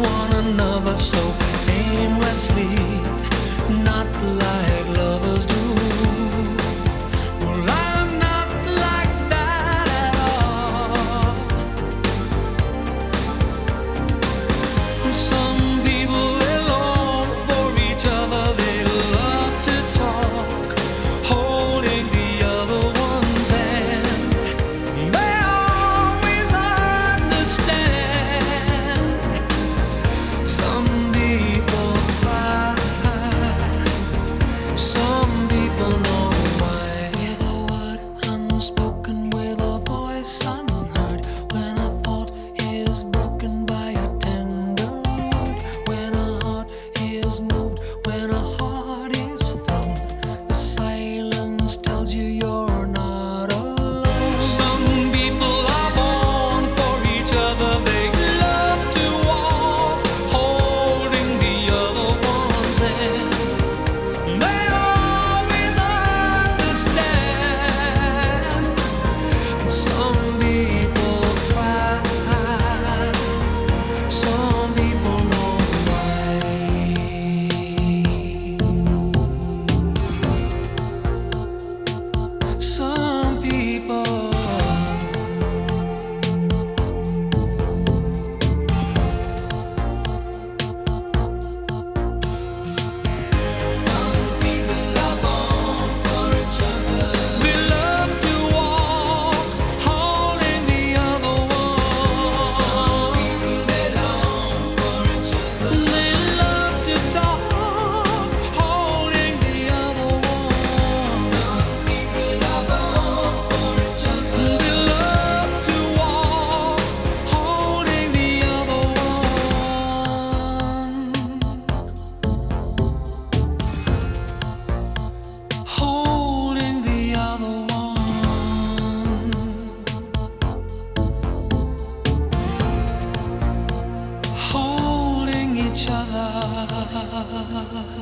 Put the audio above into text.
one another so aimlessly, not like. Merry heart.